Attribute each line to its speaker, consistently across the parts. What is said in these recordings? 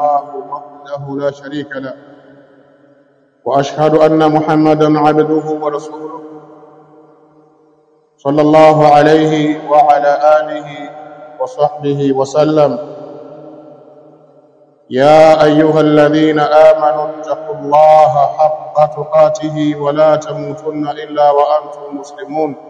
Speaker 1: الله وحده لا شريك له. وأشهد أن محمدا عبده ورسوله. صلى الله عليه وعلى آله وصحبه وسلم. يا أيها الذين آمنوا اتقوا الله حق تقاته ولا تموتن إلا وأنتم مسلمون.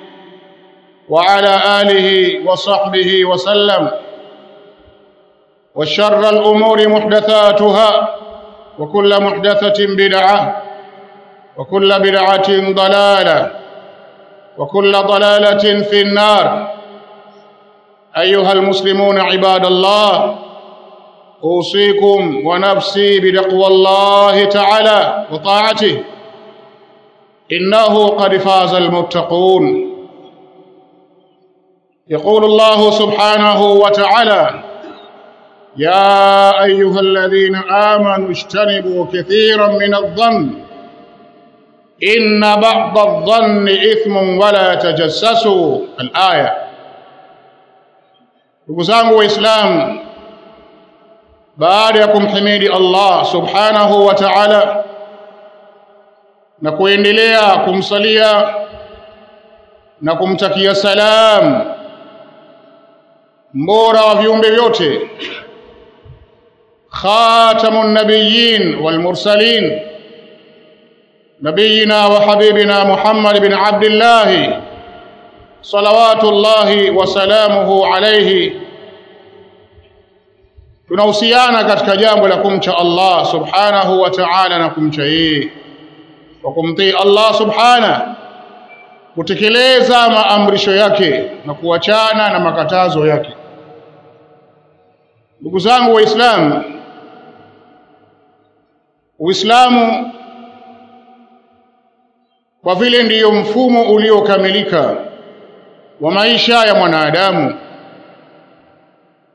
Speaker 1: وعلى آله وصحبه وسلم. وشر الأمور محدثاتها وكل محدثة بدعة وكل بدعة ضلالة وكل ضلالة في النار. أيها المسلمون عباد الله أوصيكم ونفسي بتقوى الله تعالى وطاعته. إنه قد فاز المتقون. يقول الله سبحانه وتعالى يا أيها الذين آمنوا اجتنبوا كثيرا من الظن إن بعض الظن إثم ولا تجسسوا. الآية. بقسام وإسلام بارككم حميد الله سبحانه وتعالى نكوين لياكم صليا نكم تكي سلام mbora wa viumbe vyote. Khatamun nabiyyin wal nabiyina wa habibina Muhammad bin Abdullah salawatullahi wa salamuhu alayhi. Tunahusiana katika jambo la kumcha Allah subhanahu wa ta'ala na kumcha yeye. Kwa kumtii Allah subhana. Kutekeleza maamrisho yake na kuachana na makatazo yake ndugu zangu waislamu uislamu kwa vile ndiyo mfumo uliokamilika wa maisha ya mwanadamu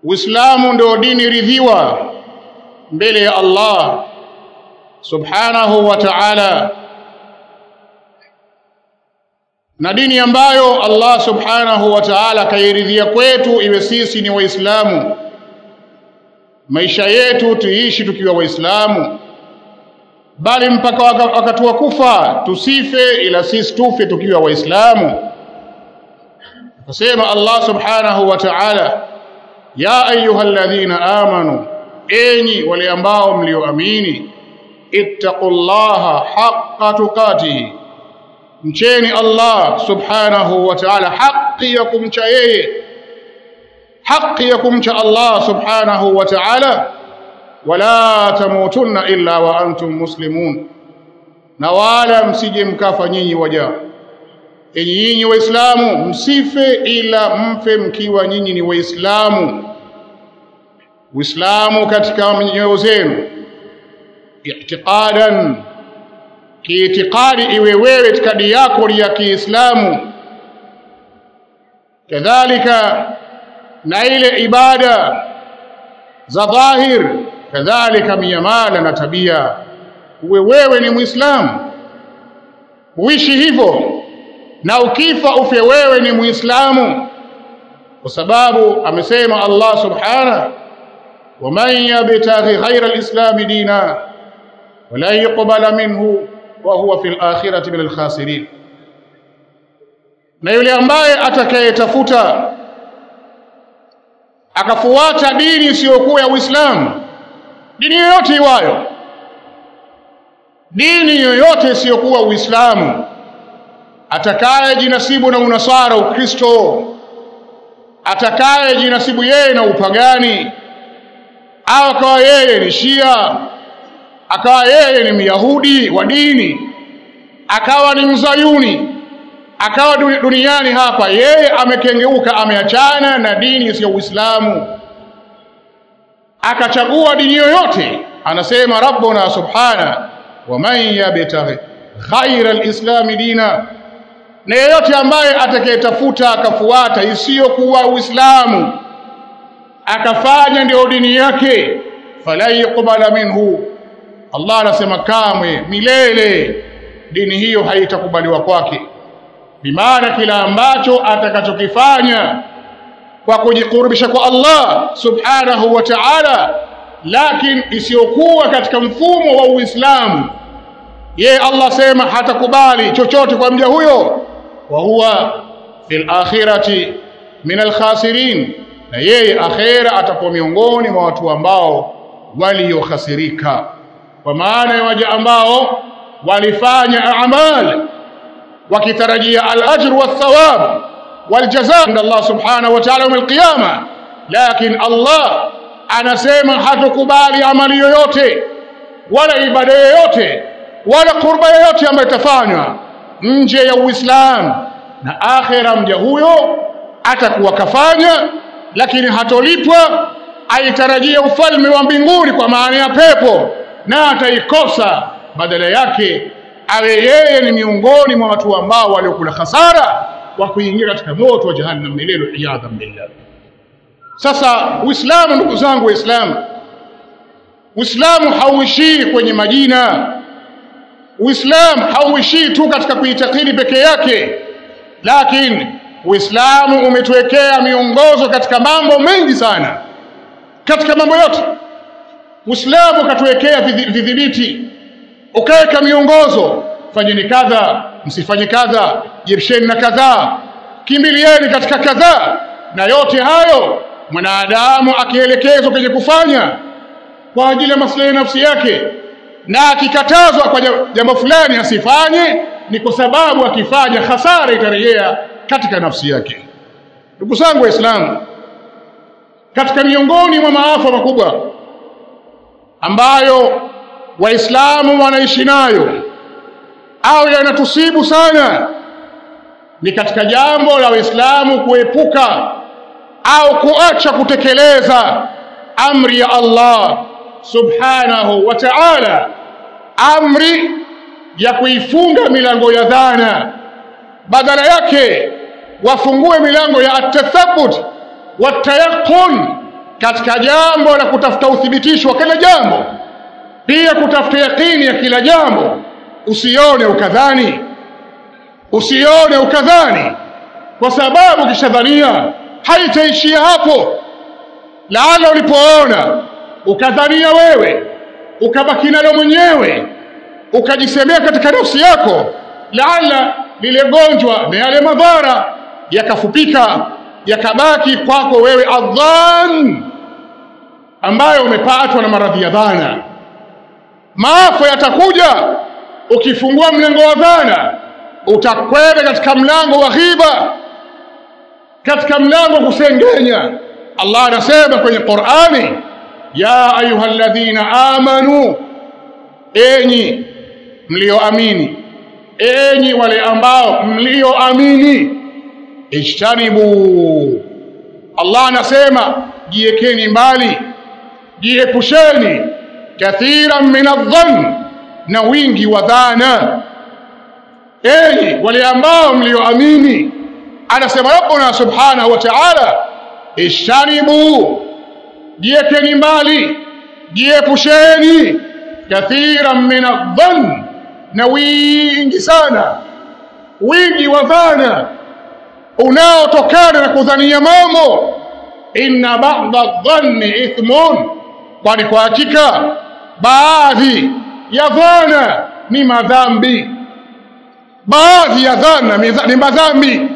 Speaker 1: uislamu ndio dini ridhiwa mbele ya Allah subhanahu wa ta'ala na dini ambayo Allah subhanahu wa ta'ala kairidhia kwetu iwe sisi ni waislamu maisha yetu tuishi tukiwa waislamu. Bali mpaka wakati wa kufa tusife ila sisi tufe tukiwa waislamu. Akasema Allah subhanahu wa ta'ala ya ayyuhalladhina amanu enyi wale ambao mlioamini ittaqullaha haqqa tuqatihi mcheni Allah subhanahu wa ta'ala haki ya kumcha yeye haki ya kumcha Allah subhanahu wa ta'ala wala tamutunna illa wa antum muslimun. Na wala msije mkafa nyinyi waja. Enyi nyinyi waislamu msife ila mfe mkiwa nyinyi ni waislamu. Uislamu katika nyoyo zenu i'tiqadan kiitikadi iwe wewe itikadi yako ya Kiislamu. Kadhalika na ile ibada za dhahir kadhalika miamala na tabia. Uwe wewe ni Muislamu, uishi hivyo, na ukifa ufe wewe ni Muislamu, kwa sababu amesema Allah subhanahu, yabtaghi ghaira alislami dina walan yuqbala minhu wa huwa fil akhirati min alkhasirin, na yule ambaye atakayetafuta akafuata dini isiyokuwa ya Uislamu, dini yoyote iwayo, dini yoyote isiyokuwa Uislamu, atakaye jinasibu na unasara Ukristo, atakaye jinasibu yeye na upagani, au akawa yeye ni Shia, akawa yeye ni Myahudi wa dini, akawa ni mzayuni akawa duniani hapa. Yeye amekengeuka, ameachana na dini isiyo Uislamu, akachagua dini yoyote. Anasema Rabbuna subhana, waman yabtaghi ghaira alislami dina, na yeyote ambaye atakayetafuta akafuata isiyokuwa Uislamu akafanya ndio dini yake, falan yuqbala minhu, Allah anasema kamwe milele dini hiyo haitakubaliwa kwake bimaana kila ambacho atakachokifanya kwa kujikurubisha kwa Allah subhanahu wa ta'ala, lakini isiyokuwa katika mfumo wa Uislamu, yeye Allah sema hatakubali chochote kwa mja huyo, wa huwa fil akhirati min alkhasirin, na yeye akhera atakuwa miongoni mwa watu ambao waliokhasirika, kwa maana ya waja ambao walifanya amali wakitarajia al-ajr wath-thawab wal-jazaa inda Allah subhanahu wa ta'ala yawm al-qiyama, lakin Allah anasema hatukubali amali yoyote wala ibada yoyote wala kurba yoyote ambayo itafanywa nje ya Uislamu, na akhera mja huyo atakuwa kafanya, lakini hatolipwa, aitarajia ufalme wa mbinguni kwa maana ya pepo, na ataikosa, badala yake awe yeye ni miongoni mwa watu ambao waliokula hasara wa kuingia katika moto wa jahannam milele, iyadhan billah. Sasa Uislamu, ndugu zangu Waislamu, Uislamu hauishii kwenye majina. Uislamu hauishii tu katika kuitakidi pekee yake, lakini Uislamu umetuwekea miongozo katika mambo mengi sana, katika mambo yote. Uislamu ukatuwekea vidhibiti ukaweka miongozo, fanyeni kadha, msifanye kadha, jirsheni na kadhaa, kimbilieni katika kadhaa. Na yote hayo mwanadamu akielekezwa kwenye kufanya kwa ajili ya maslahi ya nafsi yake, na akikatazwa kwa jambo fulani asifanye, ni kwa sababu akifanya hasara itarejea katika nafsi yake. Ndugu zangu Waislamu, katika miongoni mwa maafa makubwa ambayo Waislamu wanaishi nayo. Au yanatusibu sana. Ni katika jambo la Waislamu kuepuka au kuacha kutekeleza amri ya Allah subhanahu wa ta'ala, amri ya kuifunga milango ya dhana, badala yake wafungue milango ya atathabut watayaqun, katika jambo la kutafuta uthibitisho wa kila jambo pia kutafuta yakini ya kila jambo. Usione ukadhani, usione ukadhani, kwa sababu ukishadhania haitaishia hapo. Laala ulipoona ukadhania wewe ukabaki nalo mwenyewe ukajisemea katika nafsi yako, laala lile gonjwa na yale madhara yakafupika yakabaki kwako wewe adhan, ambayo umepatwa na maradhi ya dhana maafa yatakuja ukifungua mlango wa dhana, utakwenda katika mlango wa ghiba, katika mlango kusengenya. Allah anasema kwenye Qur'ani, ya ayuha alladhina amanu, enyi mlioamini, enyi wale ambao mlioamini, ijtanibu. Allah anasema jiekeni mbali, jiepusheni kathiran min adh-dhann, na wingi wa dhana. Enyi wale ambao mlioamini, anasema Rabbuna subhanahu wa ta'ala, ishtanibu, jiekeni mbali, jiepusheni kathiran min adh-dhann na wingi sana wingi wa dhana unaotokana na kudhania mambo inna ba'da adh-dhanni ithmun kwani kwa hakika baadhi ya dhana ni madhambi. Baadhi ya dhana ni madhambi.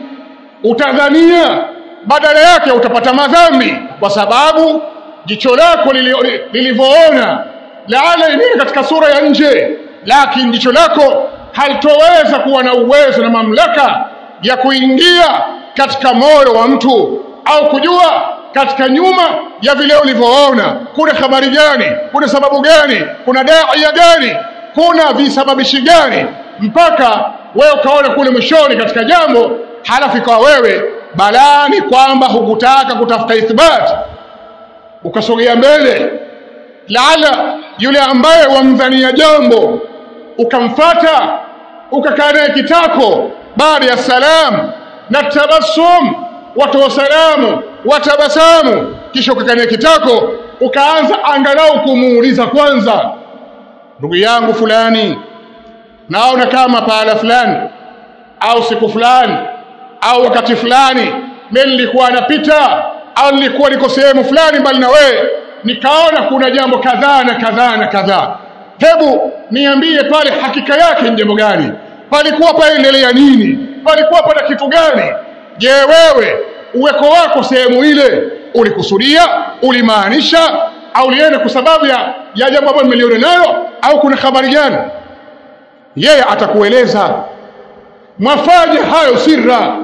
Speaker 1: Utadhania badala yake utapata madhambi. Kwa sababu jicho lako lilivyoona laala imini katika sura ya nje. Lakini jicho lako halitoweza kuwa na uwezo na mamlaka ya kuingia katika moyo wa mtu au kujua katika nyuma ya vile ulivyoona. Kuna habari gani? Kuna sababu gani? Kuna daia gani? Kuna visababishi gani? Mpaka wewe ukaona kule mwishoni katika jambo halafu ikawa wewe balani kwamba hukutaka kutafuta ithbat. Ukasogea mbele laala yule ambaye wamdhania jambo ukamfata ukakaa naye kitako baada ya salam na tabassum watoa salamu watabasamu. Kisha ukakania kitako ukaanza angalau kumuuliza kwanza ndugu yangu fulani naona kama pahala fulani au siku fulani au wakati fulani mimi nilikuwa napita au nilikuwa niko sehemu fulani mbali na wewe nikaona kuna jambo kadhaa na kadhaa na kadhaa. Hebu niambie pale hakika yake ni jambo gani? Palikuwa paendelea nini? Palikuwa pana kitu gani je wewe uweko wako sehemu ile ulikusudia ulimaanisha au liende kwa sababu ya, ya jambo ambalo nimeliona nalo au kuna habari gani? Yeye atakueleza. Mwafaje hayo sirra.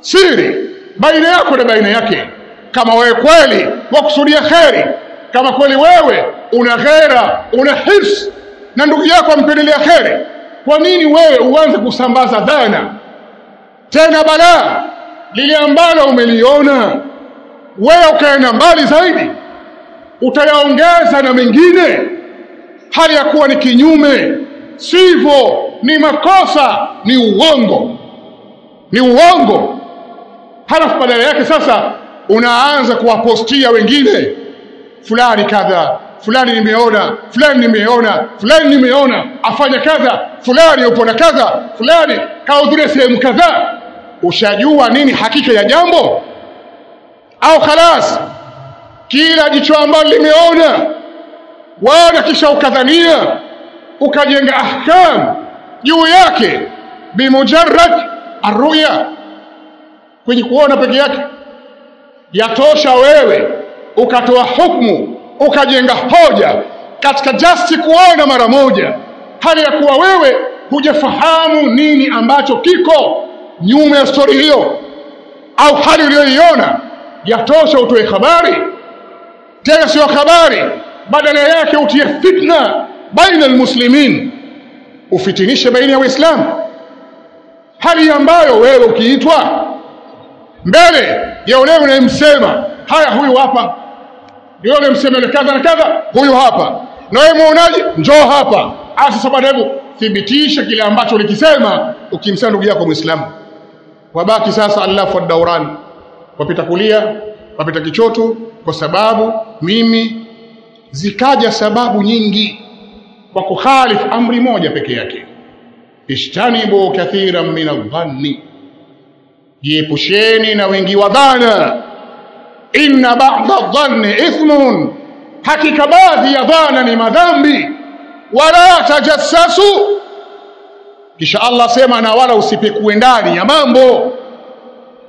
Speaker 1: Siri baina yako na baina yake. Kama wewe kweli wakusudia kheri kama kweli wewe una ghera una hirs na ndugu yako ampendelea kheri kwa nini wewe uanze kusambaza dhana tena balaa lile ambalo umeliona wewe ukaenda mbali zaidi utayaongeza na mengine. Hali ya kuwa ni kinyume sivyo? Ni makosa ni uongo ni uongo. Halafu badala yake sasa unaanza kuwapostia wengine fulani kadha fulani nimeona fulani nimeona fulani nimeona afanya kadha fulani yupo na kadha fulani kahudhuria sehemu kadhaa ushajua nini hakika ya jambo? Au khalas kila jicho ambalo limeona wana kisha ukadhania ukajenga ahkam juu yake bimujarrad arruya kwenye kuona peke yake. Yatosha wewe ukatoa hukumu ukajenga hoja katika just kuona mara moja. Hali ya kuwa wewe hujafahamu nini ambacho kiko nyuma ya stori hiyo au hali uliyoiona yatosha utoe habari. Tena sio habari badala yake utie fitna baina almuslimin. Ufitinishe baina ya waislamu hali ambayo wewe ukiitwa mbele ya yule unayemsema haya huyu hapa. Yule unayemsema na kadha na kadha huyu hapa. Na wewe muonaje? Njoo hapa. Asa sasa bwana hebu thibitisha kile ambacho ulikisema ukimsema ndugu yako muislamu wabaki sasa alafu ad-dawran. Wapita kulia wapita kichoto kwa sababu mimi zikaja sababu nyingi kwa kukhalifu amri moja peke yake. Ishtanibu kathiran min adh-dhanni. Jiepusheni na wengi wa dhana. Inna ba'dha adh-dhanni ithmun. Hakika baadhi ya dhana ni madhambi. Wala tajassasu kisha Allah sema na wala usipekue ndani ya mambo.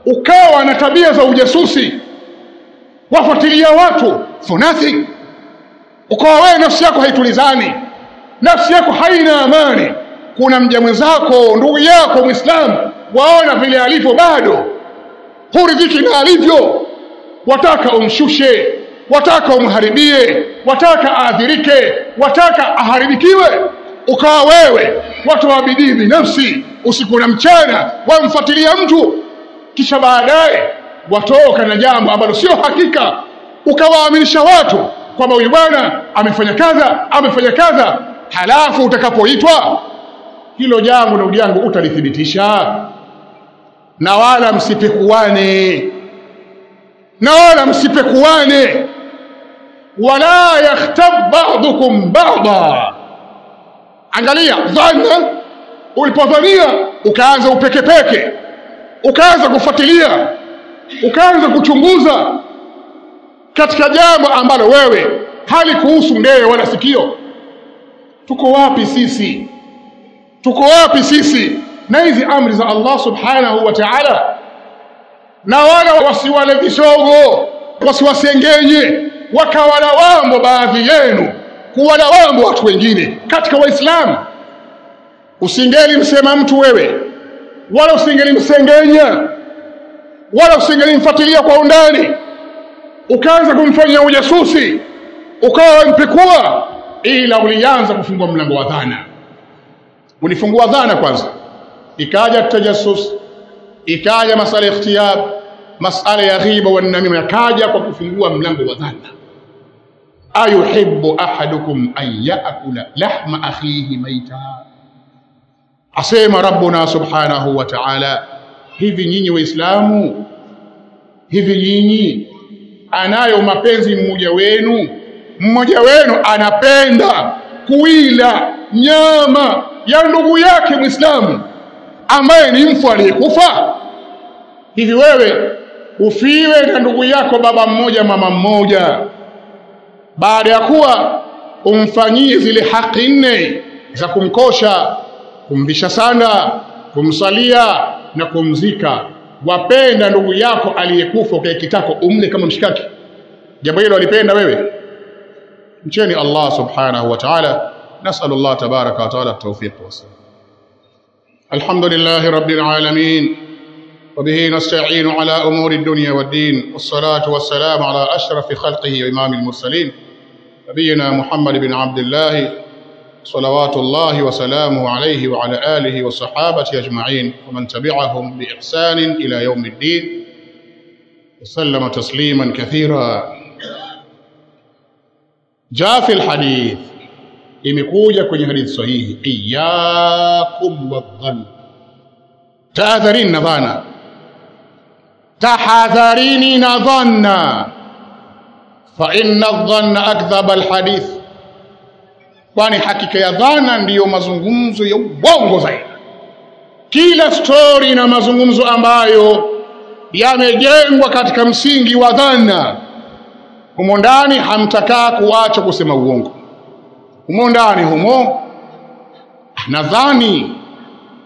Speaker 1: Ukawa na tabia za ujasusi. Wafuatilia watu for nothing. Ukawa wewe nafsi yako haitulizani. Nafsi yako haina amani. Kuna mja mwenzako ndugu yako muislamu waona vile alivyo bado. Huridhiki na alivyo. Wataka umshushe wataka umharibie wataka aadhirike wataka aharibikiwe. Ukawa wewe watu wa bidii binafsi usiku na mchana wamfuatilia mtu kisha baadaye watoka na jambo ambalo sio hakika. Ukawaaminisha watu kwamba huyu bwana amefanya kadha amefanya kadha halafu utakapoitwa hilo jambo ndugu yangu utalithibitisha. Na wala msipekuane na wala msipekuane wala yakhtab ba'dukum ba'da angalia dhana ulipodhania ukaanza upekepeke ukaanza kufuatilia ukaanza kuchunguza katika jambo ambalo wewe hali kuhusu ndee wala sikio. Tuko wapi sisi? Tuko wapi sisi na hizi amri za Allah subhanahu wa ta'ala? Na wala wasiwale visogo wasiwasengenye wakawala wambo baadhi yenu kuwalawambo watu wengine katika waislamu. Usingeli msema mtu wewe wala usingeli msengenya wala usingeli mfuatilia kwa undani. Ukaanza kumfanyia ujasusi ukawa wampekua ila ulianza kufungua mlango wa dhana. Ulifungua dhana kwanza ikaja tajassus ikaja masala ya ikhtiyar masala ya ghiba wa namima yakaja kwa kufungua mlango wa dhana ayuhibbu ahadukum an yaakula lahma akhihi maita asema rabbuna subhanahu wa ta'ala hivi nyinyi waislamu hivi nyinyi anayo mapenzi mmoja wenu mmoja wenu anapenda kuila nyama ya ndugu yake Muislamu ambaye ni mfu aliyekufa. Hivi wewe ufiwe na ndugu yako baba mmoja mama mmoja, baada ya kuwa umfanyie zile haki nne za kumkosha, kumvisha sanda, kumsalia na kumzika, wapenda ndugu yako aliyekufa ukae kitako umle kama mshikaki. Jambo hilo alipenda wewe? mcheni Allah subhanahu wa ta'ala نسأل الله تبارك وتعالى التوفيق والسلام الحمد لله رب العالمين وبه نستعين على أمور الدنيا والدين والصلاة والسلام على أشرف خلقه وإمام المرسلين نبينا محمد بن عبد الله صلوات الله وسلامه عليه وعلى آله وصحابته أجمعين ومن تبعهم بإحسان إلى يوم الدين وسلم تسليما كثيرا. جاء في الحديث imekuja kwenye hadithi sahihi iyyakum wadhann tahadharini na dhana tahadharini na fa inna dhanna akdhaba alhadith kwani hakika ya dhana ndiyo mazungumzo ya uongo zaidi. Kila stori na mazungumzo ambayo yamejengwa katika msingi wa dhana humo ndani hamtakaa kuacha kusema uongo. Humo ndani humo nadhani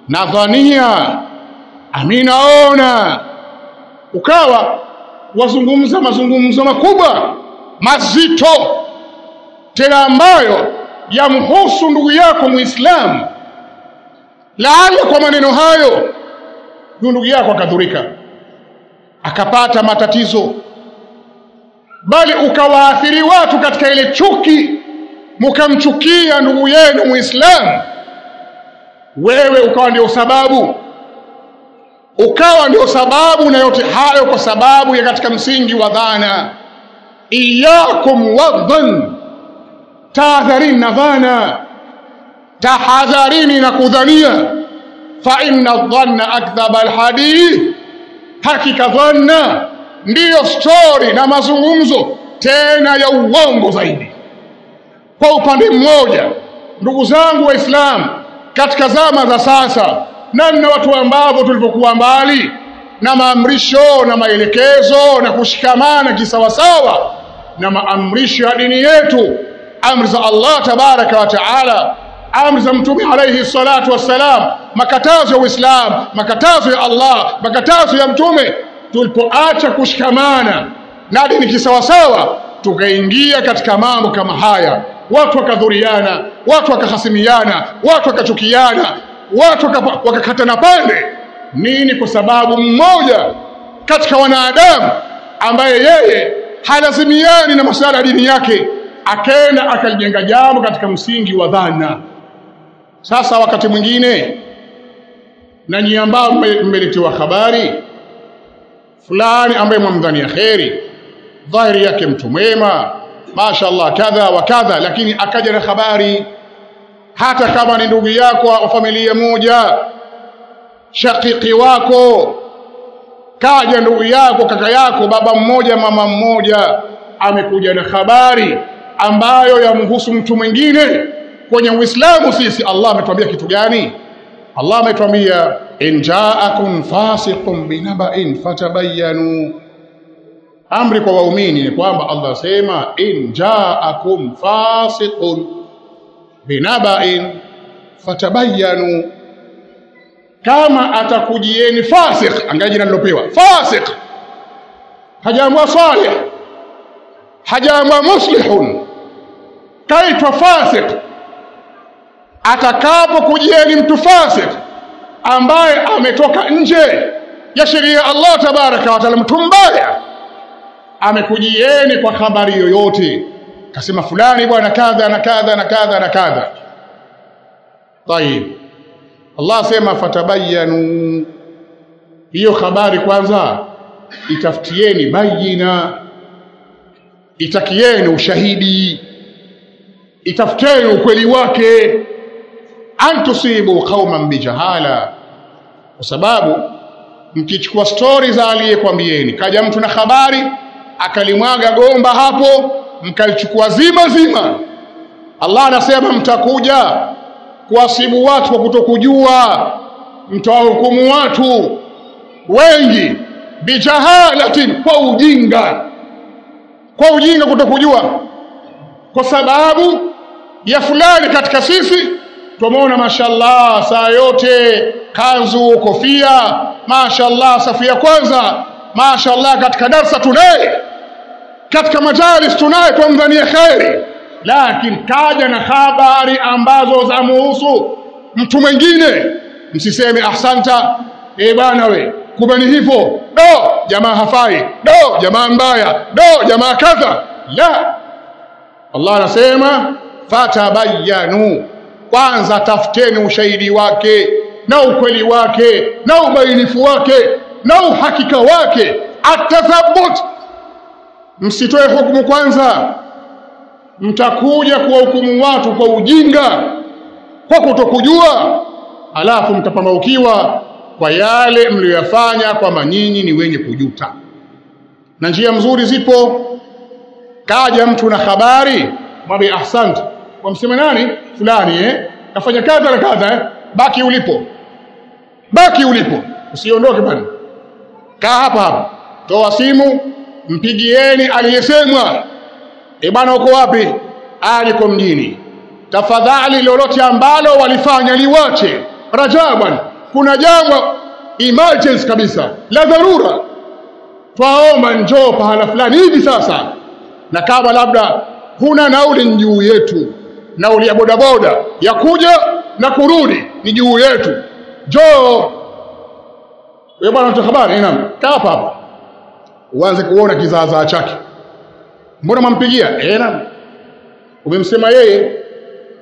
Speaker 1: nadhania aminaona ukawa wazungumza mazungumzo makubwa mazito tena ambayo yamhusu ndugu yako muislamu. Laala kwa maneno hayo huyu ndugu yako akadhurika akapata matatizo bali ukawaathiri watu katika ile chuki mukamchukia ndugu yenu muislamu. Wewe ukawa ndio sababu ukawa ndio sababu na yote hayo kwa sababu ya katika msingi wa dhana iyakum wadhan tahadharini na dhana tahadharini na kudhania fa inna dhanna akdhaba alhadith hakika dhanna ndiyo stori na mazungumzo. Tena ya uongo zaidi. Kwa upande mmoja ndugu zangu waislamu katika zama za sasa namna watu ambavyo tulivyokuwa mbali na maamrisho na maelekezo na kushikamana kisawasawa na maamrisho ya dini yetu amri za Allah tabaraka wa taala amri za mtume alayhi salatu wassalam makatazo ya Uislamu makatazo ya Allah makatazo ya mtume. Tulipoacha kushikamana na dini kisawasawa tukaingia katika mambo kama haya. Watu wakadhuriana watu wakahasimiana watu wakachukiana watu wakakatana pande. Nini? Kwa sababu mmoja katika wanadamu ambaye yeye halazimiani na masuala ya dini yake. Akenda akalijenga jambo katika msingi wa dhana. Sasa wakati mwingine na nyinyi ambao mmeletewa habari fulani ambaye mwamdhania kheri dhahiri yake mtu mwema mashaallah kadha wa kadha lakini akaja na habari. Hata kama ni ndugu yako wa familia moja shakiki wako kaja ndugu yako kaka yako baba mmoja mama mmoja amekuja na habari ambayo yamhusu mtu mwingine kwenye Uislamu sisi. Allah ametuambia kitu gani? Allah ametuambia in ja'akum fasiqun binaba'in fatabayyanu. Amri kwa waumini ni kwamba Allah sema in ja'akum fasiqun binaba'in fatabayyanu kama atakujieni fasik angalia jina lilopewa fasik hajaamua salih. Hajaamua muslihun. Kaitwa fasik atakapokujieni mtu fasik ambaye ametoka nje ya sheria ya Allah tabaraka wa taala mtu mbaya amekujieni kwa habari yoyote. Kasema fulani bwana kadha na kadha na kadha na kadha. Tayib Allah asema fatabayanu hiyo habari kwanza itafutieni bayina itakieni ushahidi itafuteni ukweli wake. Antusibu qauman bijahala kwa sababu mkichukua stori za aliyekwambieni kaja mtu na habari akalimwaga gomba hapo mkalichukua zima zima Allah anasema mtakuja kuwasibu watu kwa kutokujua mtoa hukumu watu wengi bijahalatin kwa ujinga kwa ujinga kutokujua. Kwa sababu ya fulani katika sisi tumeona mashallah saa yote kanzu kofia mashallah safu ya kwanza mashallah katika darsa tunaye katika majalis tunaye twamdhania kheri lakini kaja na habari ambazo zamuhusu mtu mwingine msiseme ahsanta. E bwana we kumbe ni hivyo. Do jamaa hafai. Do jamaa mbaya. Do jamaa kadha. La. Allah anasema fatabayanu kwanza tafuteni ushahidi wake na ukweli wake na ubainifu wake na uhakika wake. Atathabut. Msitoe hukumu kwanza mtakuja kuwahukumu watu kwa ujinga kwa kutokujua alafu mtapamaukiwa kwa yale mliyoyafanya kwamba nyinyi ni wenye kujuta. Na njia mzuri zipo. Kaja mtu na habari mwambie ahsante wamsema nani? Fulani eh? Kafanya kadha na kadha eh? Baki ulipo. Baki ulipo. Usiondoke bwana. Kaa hapa hapa. Toa simu mpigieni aliyesemwa e bwana uko wapi? Aliko mjini. Tafadhali lolote ambalo walifanya liwache. Rajaa bwana kuna jambo emergency kabisa la dharura. Twaomba njoo pahala fulani hivi sasa. Na kama labda huna nauli ni juu yetu nauli ya bodaboda ya kuja na kurudi ni juu yetu. Njoo. Wewe bwana habari naam. Kaa hapa hapa. Uanze kuona kizaazaa chake mbona mwampigia eh na umemsema yeye.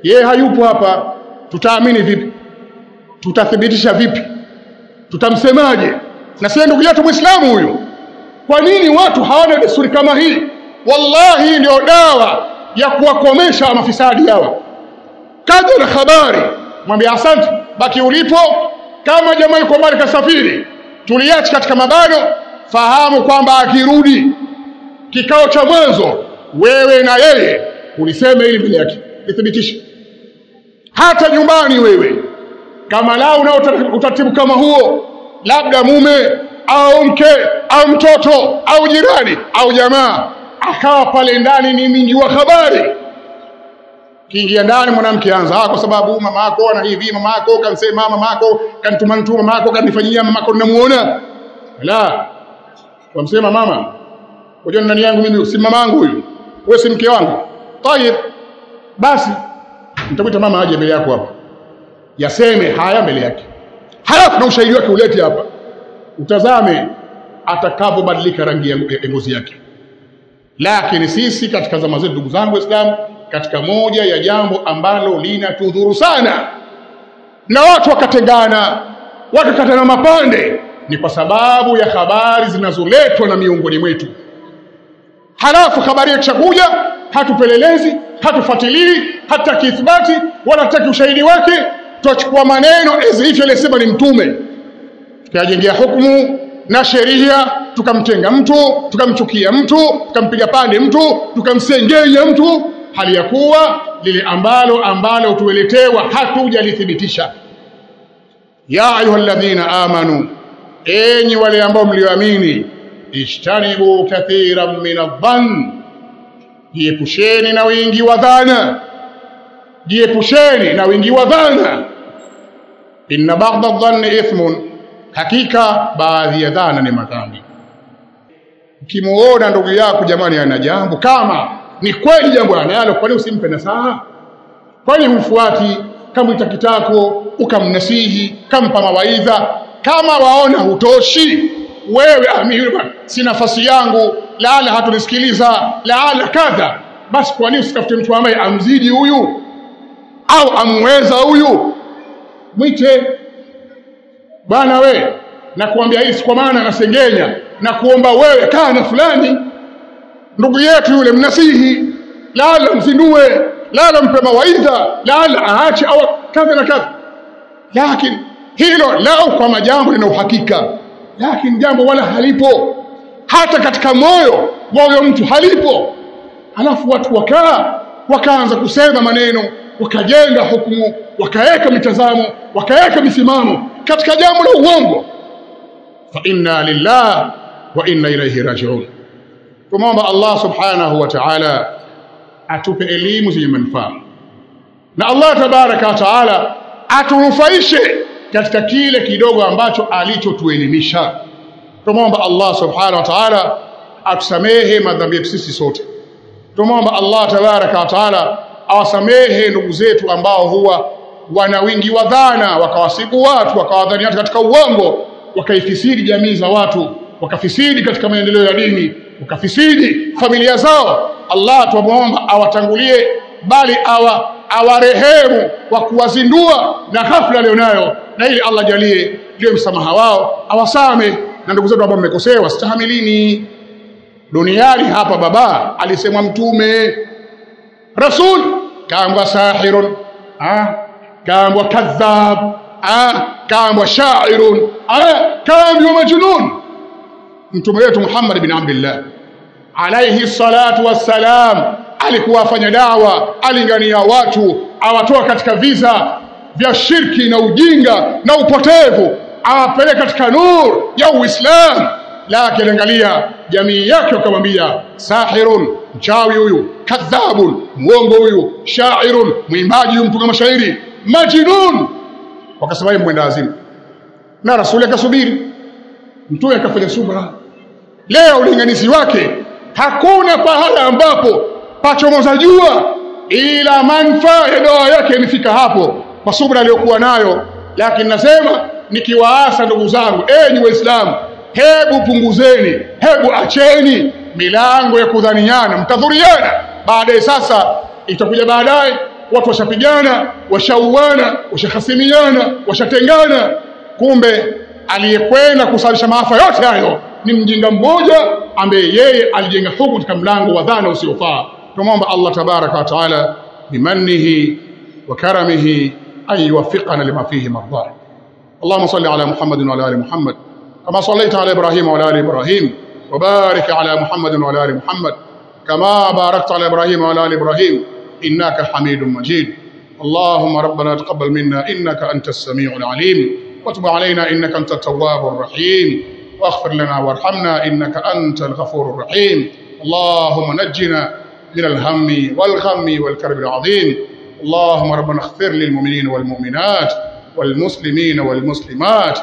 Speaker 1: Yeye hayupo hapa. Tutaamini vipi? Tutathibitisha vipi? Tutamsemaje? Na sasa ndugu yetu muislamu huyu. Kwa nini watu hawana desturi kama hii? Wallahi ndio dawa ya kuwakomesha mafisadi hawa. Kaja na habari. Mwambie asante. Baki ulipo. Kama jamaa yuko mbali kasafiri tuliachi katika mabano fahamu kwamba akirudi kikao cha mwanzo wewe na yeye uliseme ili mbele yake nithibitishe hata nyumbani wewe kama lao na utaratibu kama huo labda mume au mke au mtoto au jirani au jamaa akawa pale ndani ni mingi wa habari. Kiingia ndani mwanamke anza ah, kwa sababu mama yako ana hivi mama yako kansema mama yako kanituma mama yako kanifanyia mama yako ninamuona. La wamsema mama unajua nani yangu mimi? Si mama yangu huyu. Wewe si mke wangu. Tayeb basi nitakuita mama aje mbele yako hapa. Yaseme haya mbele yake. Halafu na ushahidi wake ulete hapa. Utazame atakavyobadilika rangi ya ngozi yake. Lakini sisi katika zama zetu ndugu zangu waislamu katika moja ya jambo ambalo linatudhuru sana na watu wakatengana wakakatana mapande ni kwa sababu ya habari zinazoletwa na miongoni mwetu halafu habari ikishakuja hatupelelezi hatufuatilii hata ithibati wala hataki ushahidi wake. Tuachukua maneno as if alisema ni mtume. Tukajengea hukumu na sheria tukamtenga mtu tukamchukia mtu tukampiga pande mtu tukamsengenya mtu. Hali ya kuwa lile ambalo ambalo tueletewa hatujalithibitisha. Ya ayuha alladhina amanu enyi wale ambao mlioamini ishtanibu kathiran min adh-dhann. Jiepusheni na wingi wa dhana. Jiepusheni na wingi wa dhana. Inna ba'dha adh-dhanni ithmun. Hakika baadhi ya dhana ni madhambi ukimuona ndugu yako jamani ana jambo. Kama ni kweli jambo analo kwani usimpe nasaha? Kwani mfuati kamwita kitako ukamnasihi kampa mawaidha. Kama waona hutoshi wewe amiri si nafasi yangu. Laala hatunisikiliza laala kadha. Basi kwa nini usitafute mtu ambaye amzidi huyu? Au amweza huyu? Mwite. Bwana we nakuambia hii kwa maana nasengenya. Na kuomba wewe kaa na fulani. Ndugu yetu yule mnasihi lala mzindue lala mpe mawaidha lala aache au kadha na kadha. Lakini hilo lao kwa majambo lina uhakika lakini jambo wala halipo. Hata katika moyo moyo mtu halipo. Alafu watu wakaa wakaanza kusema maneno wakajenga hukumu wakaweka mitazamo wakaweka misimamo katika jambo la uongo. Fa inna lillah wa inna ilayhi rajiun. Tumomba Allah subhanahu wa ta'ala atupe elimu zenye manufaa. Na Allah tabaraka wa ta'ala atunufaishe katika kile kidogo ambacho alichotuelimisha. Tumomba Allah subhanahu wa ta'ala atusamehe madhambi yetu sisi sote. Tumomba Allah tabaraka wa ta'ala awasamehe ndugu zetu ambao huwa wana wingi wa dhana wakawasibu watu wakawadhania katika uongo wakaifisidi jamii za watu wakafisidi katika maendeleo ya dini wakafisidi familia zao. Allah tuomba awatangulie bali awa awarehemu kwa kuwazindua na ghafla aliyonayo na ili Allah jalie ndio msamaha wao awasame. Na ndugu zetu ambao mmekosea wastahamilini duniani hapa baba alisemwa mtume rasul kaambwa sahirun ah kaambwa kadhab ah kaambwa shairun ah kaambwa majnun. Mtume wetu Muhammad bin Abdullah alayhi salatu wassalam alikuwa afanya dawa alingania watu awatoa katika visa vya shirki na ujinga na upotevu awapeleka katika nur ya Uislamu. Lakini angalia jamii yake wakamwambia sahirun mchawi huyu kadhabun mwongo huyu shairun mwimbaji huyu mtunga mashairi majnun wakasema yeye mwenda azimu na rasuli akasubiri. Mtume akafanya subra. Leo ulinganizi wake hakuna pahala ambapo pachomoza jua ila manfaa ya doa yake inifika hapo kwa subra aliyokuwa nayo. Lakini nasema nikiwaasa ndugu zangu enyi waislamu hebu punguzeni hebu acheni milango ya kudhaniana mtadhuriana. Baadaye sasa itakuja baadaye watu washapigana washauana washahasimiana washatengana. Kumbe aliyekwenda kusababisha maafa yote hayo ni mjinga mmoja ambaye yeye alijenga huku katika mlango wa dhana usiofaa tunamwomba Allah tabaraka wa taala bimannihi wa karamihi an yuwaffiqana lima fihi mardah اللهم صل على محمد وعلى آل محمد كما صليت على إبراهيم وعلى آل إبراهيم وبارك على محمد وعلى آل محمد كما باركت على إبراهيم وعلى آل إبراهيم إنك حميد مجيد. اللهم ربنا تقبل منا إنك أنت السميع العليم وتب علينا إنك أنت التواب الرحيم واغفر لنا وارحمنا إنك أنت الغفور الرحيم. اللهم نجنا من الهم والغم والكرب العظيم. اللهم ربنا اغفر للمؤمنين والمؤمنات والمسلمين والمسلمات.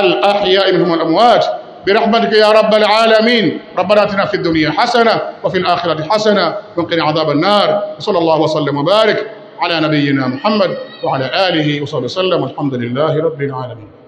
Speaker 1: الأحياء منهم والأموات. برحمتك يا رب العالمين. ربنا آتنا في الدنيا حسنة وفي الآخرة حسنة. وقنا عذاب النار. وصلى الله وسلم وبارك على نبينا محمد وعلى آله وصحبه وسلم. والحمد لله رب العالمين.